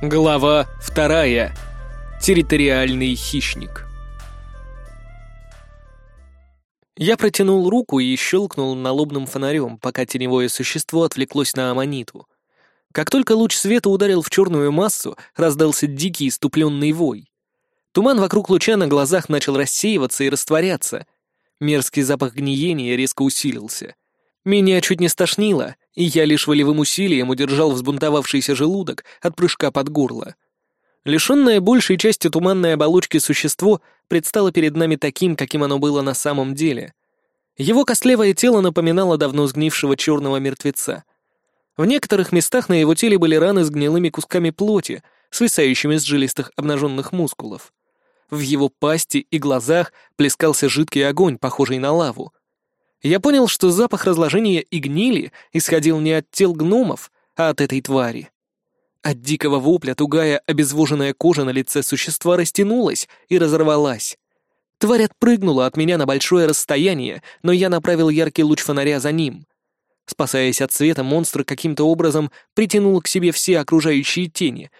Глава вторая. Территориальный хищник. Я протянул руку и щелкнул налобным фонарем, пока теневое существо отвлеклось на аммониту. Как только луч света ударил в черную массу, раздался дикий иступленный вой. Туман вокруг луча на глазах начал рассеиваться и растворяться. Мерзкий запах гниения резко усилился. Меня чуть не стошнило, и я лишь волевым усилием удержал взбунтовавшийся желудок от прыжка под горло. Лишенное большей части туманной оболочки существо предстало перед нами таким, каким оно было на самом деле. Его костлевое тело напоминало давно сгнившего черного мертвеца. В некоторых местах на его теле были раны с гнилыми кусками плоти, свисающими с жилистых обнаженных мускулов. В его пасти и глазах плескался жидкий огонь, похожий на лаву. Я понял, что запах разложения и гнили исходил не от тел гномов, а от этой твари. От дикого вопля тугая обезвоженная кожа на лице существа растянулась и разорвалась. Тварь отпрыгнула от меня на большое расстояние, но я направил яркий луч фонаря за ним. Спасаясь от света, монстр каким-то образом притянул к себе все окружающие тени.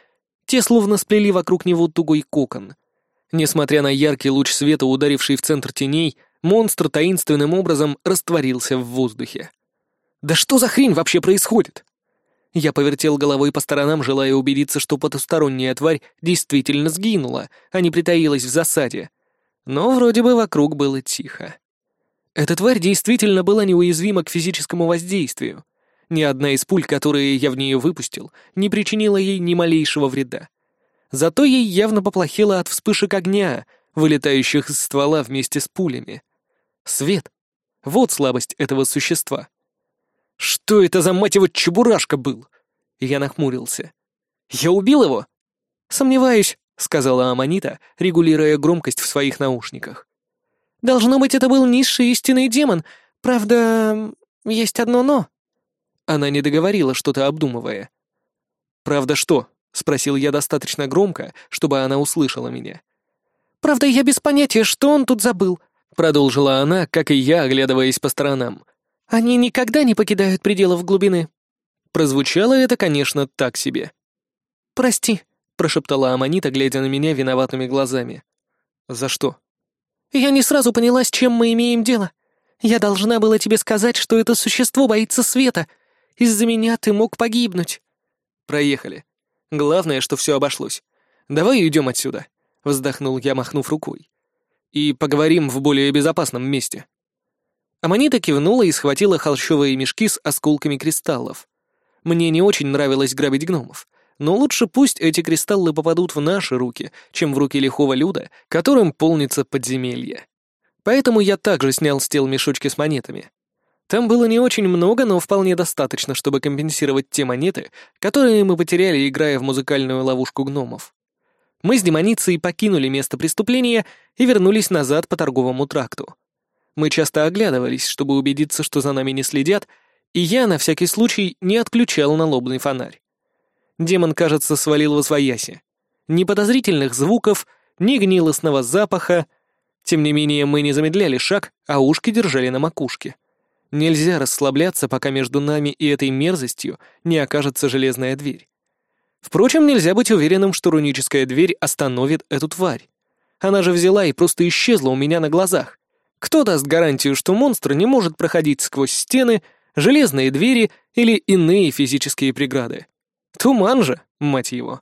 Те словно сплели вокруг него тугой кокон. Несмотря на яркий луч света, ударивший в центр теней, монстр таинственным образом растворился в воздухе. «Да что за хрень вообще происходит?» Я повертел головой по сторонам, желая убедиться, что потусторонняя тварь действительно сгинула, а не притаилась в засаде. Но вроде бы вокруг было тихо. Эта тварь действительно была неуязвима к физическому воздействию. Ни одна из пуль, которые я в нее выпустил, не причинила ей ни малейшего вреда. Зато ей явно поплохело от вспышек огня, вылетающих из ствола вместе с пулями. Свет. Вот слабость этого существа. Что это за, мать его, чебурашка был? Я нахмурился. Я убил его? Сомневаюсь, сказала Аманита, регулируя громкость в своих наушниках. Должно быть, это был низший истинный демон. Правда, есть одно «но». Она не договорила, что-то обдумывая. «Правда что?» — спросил я достаточно громко, чтобы она услышала меня. «Правда, я без понятия, что он тут забыл продолжила она, как и я, оглядываясь по сторонам. «Они никогда не покидают пределов глубины». Прозвучало это, конечно, так себе. «Прости», — прошептала Аманита, глядя на меня виноватыми глазами. «За что?» «Я не сразу поняла, с чем мы имеем дело. Я должна была тебе сказать, что это существо боится света. Из-за меня ты мог погибнуть». «Проехали. Главное, что все обошлось. Давай уйдем отсюда», — вздохнул я, махнув рукой и поговорим в более безопасном месте». Аманита кивнула и схватила холщовые мешки с осколками кристаллов. Мне не очень нравилось грабить гномов, но лучше пусть эти кристаллы попадут в наши руки, чем в руки лихого люда, которым полнится подземелье. Поэтому я также снял с тел мешочки с монетами. Там было не очень много, но вполне достаточно, чтобы компенсировать те монеты, которые мы потеряли, играя в музыкальную ловушку гномов. Мы с демоницей покинули место преступления и вернулись назад по торговому тракту. Мы часто оглядывались, чтобы убедиться, что за нами не следят, и я на всякий случай не отключал налобный фонарь. Демон, кажется, свалил во свояси. Ни подозрительных звуков, ни гнилостного запаха. Тем не менее, мы не замедляли шаг, а ушки держали на макушке. Нельзя расслабляться, пока между нами и этой мерзостью не окажется железная дверь. Впрочем, нельзя быть уверенным, что руническая дверь остановит эту тварь. Она же взяла и просто исчезла у меня на глазах. Кто даст гарантию, что монстр не может проходить сквозь стены, железные двери или иные физические преграды? Туман же, мать его.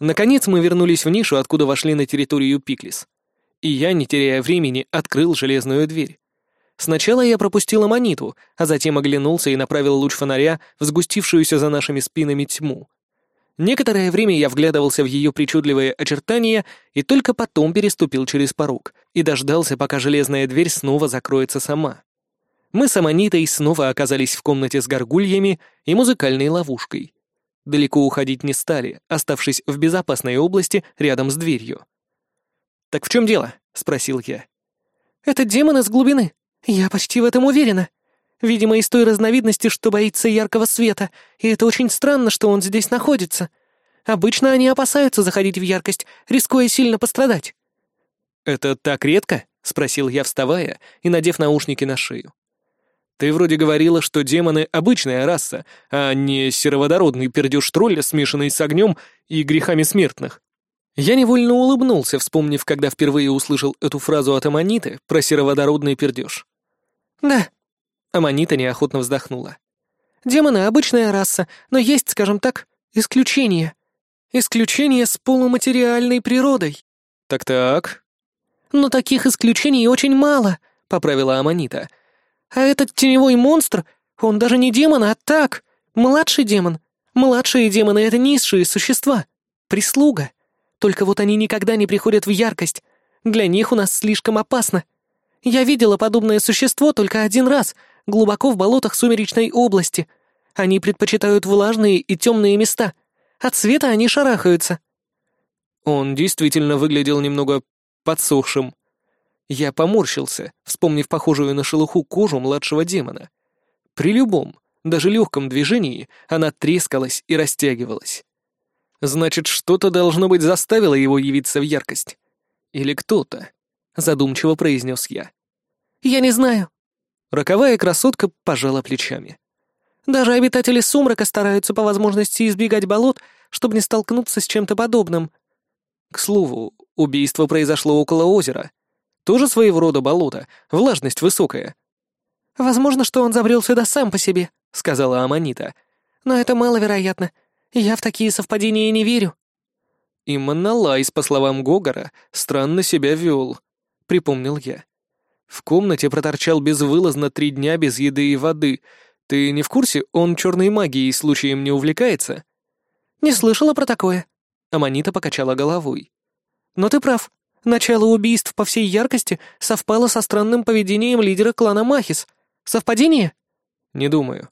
Наконец мы вернулись в нишу, откуда вошли на территорию Пиклис. И я, не теряя времени, открыл железную дверь. Сначала я пропустил аммониту, а затем оглянулся и направил луч фонаря в сгустившуюся за нашими спинами тьму. Некоторое время я вглядывался в ее причудливые очертания и только потом переступил через порог и дождался, пока железная дверь снова закроется сама. Мы с Аманитой снова оказались в комнате с горгульями и музыкальной ловушкой. Далеко уходить не стали, оставшись в безопасной области рядом с дверью. «Так в чем дело?» — спросил я. «Это демон из глубины. Я почти в этом уверена», Видимо, из той разновидности, что боится яркого света, и это очень странно, что он здесь находится. Обычно они опасаются заходить в яркость, рискуя сильно пострадать». «Это так редко?» — спросил я, вставая и надев наушники на шею. Ты вроде говорила, что демоны — обычная раса, а не сероводородный пердеж тролля, смешанный с огнем и грехами смертных. Я невольно улыбнулся, вспомнив, когда впервые услышал эту фразу от Аманиты про сероводородный пердеж. «Да». Аманита неохотно вздохнула. «Демоны — обычная раса, но есть, скажем так, исключения. Исключения с полуматериальной природой». «Так-так». «Но таких исключений очень мало», — поправила Аманита. «А этот теневой монстр, он даже не демон, а так, младший демон. Младшие демоны — это низшие существа, прислуга. Только вот они никогда не приходят в яркость. Для них у нас слишком опасно. Я видела подобное существо только один раз, глубоко в болотах Сумеречной области. Они предпочитают влажные и темные места. От света они шарахаются». Он действительно выглядел немного подсохшим. Я поморщился, вспомнив похожую на шелуху кожу младшего демона. При любом, даже легком движении она трескалась и растягивалась. Значит, что-то должно быть заставило его явиться в яркость. Или кто-то, задумчиво произнес я. «Я не знаю». Роковая красотка пожала плечами. «Даже обитатели сумрака стараются по возможности избегать болот, чтобы не столкнуться с чем-то подобным». К слову, убийство произошло около озера. Тоже своего рода болото, влажность высокая. «Возможно, что он забрел сюда сам по себе», — сказала Аманита. «Но это маловероятно. Я в такие совпадения не верю». «И Монолайс, по словам Гогора, странно себя вел», — припомнил я. В комнате проторчал безвылазно три дня без еды и воды. Ты не в курсе, он черной магией случаем не увлекается? Не слышала про такое. Аманита покачала головой. Но ты прав. Начало убийств по всей яркости совпало со странным поведением лидера клана Махис. Совпадение? Не думаю.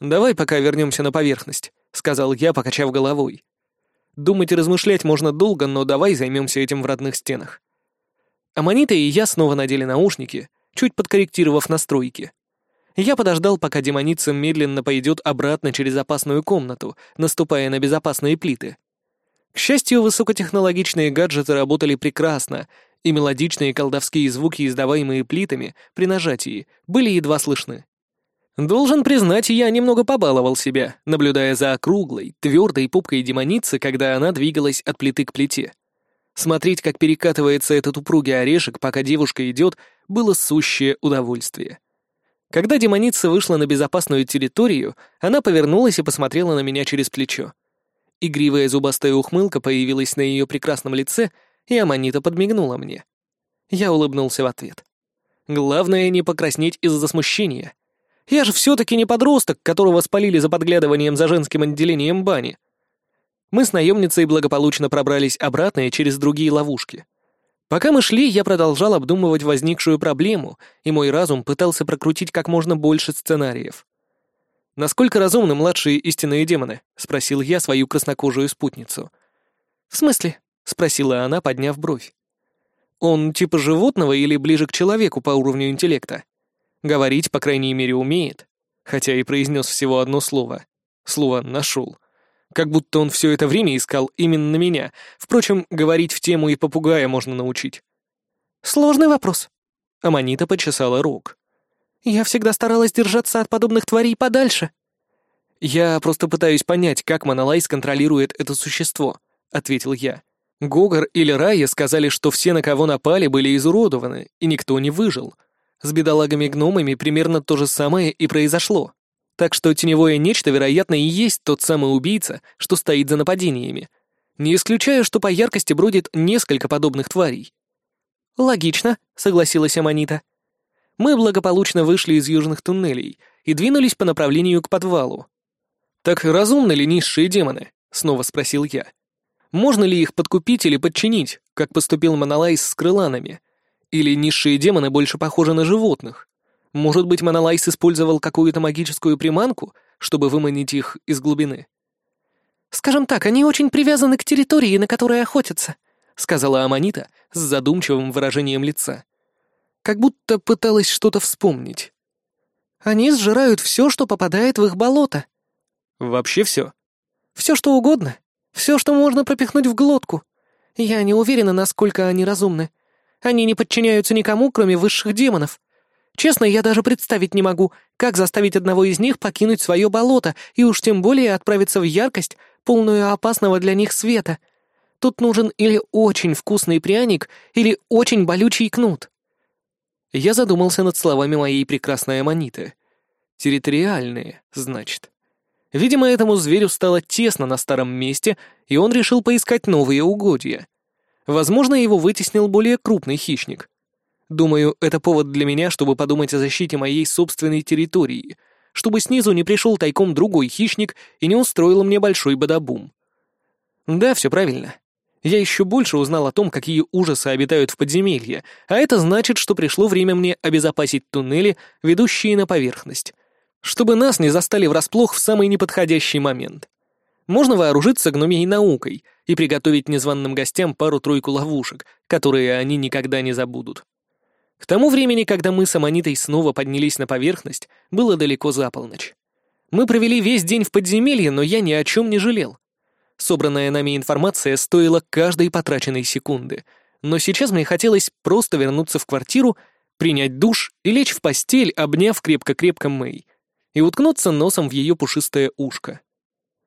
Давай пока вернемся на поверхность, сказал я, покачав головой. Думать и размышлять можно долго, но давай займемся этим в родных стенах. Аманита и я снова надели наушники, чуть подкорректировав настройки. Я подождал, пока демоница медленно пойдет обратно через опасную комнату, наступая на безопасные плиты. К счастью, высокотехнологичные гаджеты работали прекрасно, и мелодичные колдовские звуки, издаваемые плитами при нажатии, были едва слышны. Должен признать, я немного побаловал себя, наблюдая за округлой, твердой пупкой демоницы, когда она двигалась от плиты к плите. Смотреть, как перекатывается этот упругий орешек, пока девушка идет, было сущее удовольствие. Когда демоница вышла на безопасную территорию, она повернулась и посмотрела на меня через плечо. Игривая зубастая ухмылка появилась на ее прекрасном лице, и Аманита подмигнула мне. Я улыбнулся в ответ. Главное не покраснеть из-за смущения. Я же все-таки не подросток, которого спалили за подглядыванием за женским отделением бани. Мы с наемницей благополучно пробрались обратно и через другие ловушки. Пока мы шли, я продолжал обдумывать возникшую проблему, и мой разум пытался прокрутить как можно больше сценариев. «Насколько разумны младшие истинные демоны?» — спросил я свою краснокожую спутницу. «В смысле?» — спросила она, подняв бровь. «Он типа животного или ближе к человеку по уровню интеллекта? Говорить, по крайней мере, умеет, хотя и произнес всего одно слово. Слово «нашел». Как будто он все это время искал именно меня. Впрочем, говорить в тему и попугая можно научить. «Сложный вопрос». Аманита почесала рук. «Я всегда старалась держаться от подобных тварей подальше». «Я просто пытаюсь понять, как Монолайс контролирует это существо», — ответил я. Гогор или Рая сказали, что все, на кого напали, были изуродованы, и никто не выжил. С бедолагами-гномами примерно то же самое и произошло. Так что теневое нечто, вероятно, и есть тот самый убийца, что стоит за нападениями. Не исключаю, что по яркости бродит несколько подобных тварей. «Логично», — согласилась Аманита. Мы благополучно вышли из южных туннелей и двинулись по направлению к подвалу. «Так разумны ли низшие демоны?» — снова спросил я. «Можно ли их подкупить или подчинить, как поступил Монолайс с крыланами? Или низшие демоны больше похожи на животных?» Может быть, Монолайс использовал какую-то магическую приманку, чтобы выманить их из глубины? «Скажем так, они очень привязаны к территории, на которой охотятся», — сказала Аманита с задумчивым выражением лица. Как будто пыталась что-то вспомнить. «Они сжирают все, что попадает в их болото». «Вообще все?» «Все, что угодно. Все, что можно пропихнуть в глотку. Я не уверена, насколько они разумны. Они не подчиняются никому, кроме высших демонов. Честно, я даже представить не могу, как заставить одного из них покинуть свое болото и уж тем более отправиться в яркость, полную опасного для них света. Тут нужен или очень вкусный пряник, или очень болючий кнут. Я задумался над словами моей прекрасной аманиты. Территориальные, значит. Видимо, этому зверю стало тесно на старом месте, и он решил поискать новые угодья. Возможно, его вытеснил более крупный хищник. Думаю, это повод для меня, чтобы подумать о защите моей собственной территории, чтобы снизу не пришел тайком другой хищник и не устроил мне большой бадабум. Да, все правильно. Я еще больше узнал о том, какие ужасы обитают в подземелье, а это значит, что пришло время мне обезопасить туннели, ведущие на поверхность, чтобы нас не застали врасплох в самый неподходящий момент. Можно вооружиться гномией наукой и приготовить незваным гостям пару-тройку ловушек, которые они никогда не забудут. К тому времени, когда мы с Аманитой снова поднялись на поверхность, было далеко за полночь. Мы провели весь день в подземелье, но я ни о чем не жалел. Собранная нами информация стоила каждой потраченной секунды, но сейчас мне хотелось просто вернуться в квартиру, принять душ и лечь в постель, обняв крепко-крепко Мэй, и уткнуться носом в ее пушистое ушко.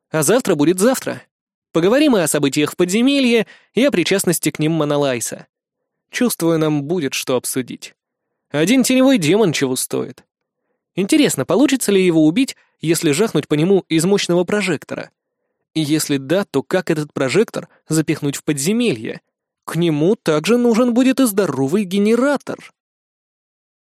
А завтра будет завтра. Поговорим и о событиях в подземелье, и о причастности к ним Монолайса. Чувствую, нам будет что обсудить. Один теневой демон чего стоит. Интересно, получится ли его убить, если жахнуть по нему из мощного прожектора? И если да, то как этот прожектор запихнуть в подземелье? К нему также нужен будет и здоровый генератор.